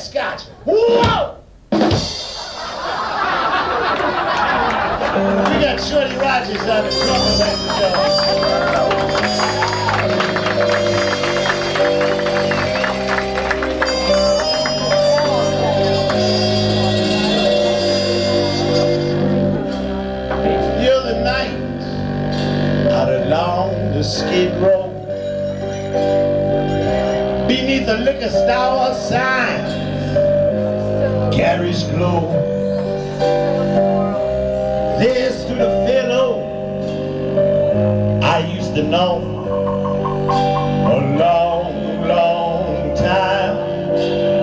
scotch. Whoa! we got Shorty Rogers on the and gentlemen. The the skid row, beneath the liquor store sign, Gary's glow. There stood a fellow I used to know a long, long time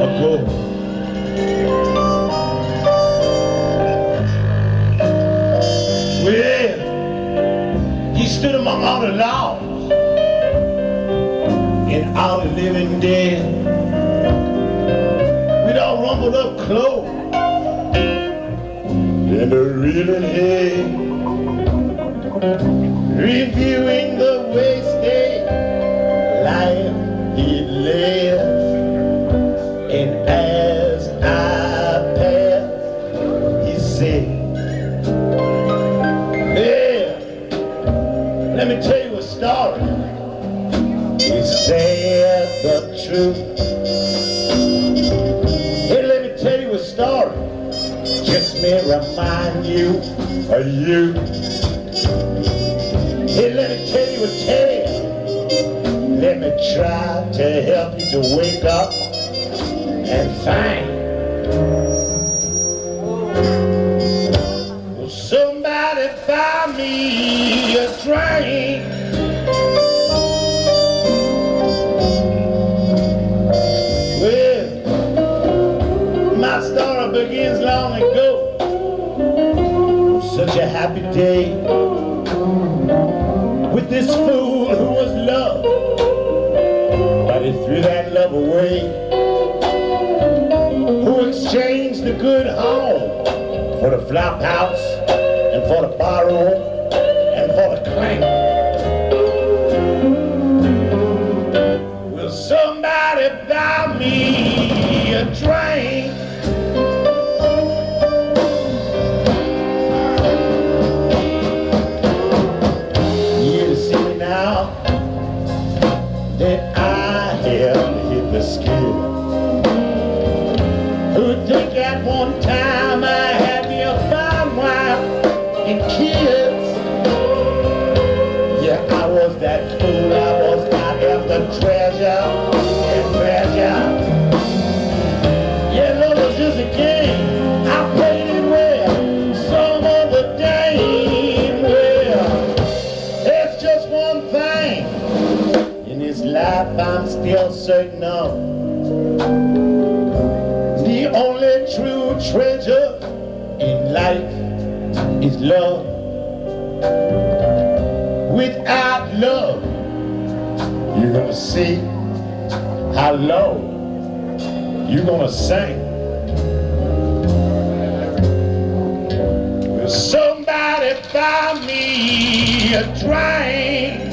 ago. Well, he stood among all the laws and all the living dead. Rumbled up close in the reeling head, reviewing the wasted life he led. And as I passed, he said, "Yeah, let me tell you a story." He said the truth. May remind you of you. Hey, let me tell you a tale. Let me try to help you to wake up and find. Will somebody buy me a drink? Well, my story begins long ago. Happy day with this fool who was loved, but he threw that love away. Who exchanged the good home for the flop house and for the bar room and for the clank. And kids? Yeah, I was that fool. I was out after treasure treasure. Yeah, love was just a game. I played it well. Some of the dame well. There's just one thing in this life I'm still certain of. The only true treasure in life is love. Without love, you're gonna see how low you're gonna sink. Will somebody buy me a drink?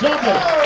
Jogos.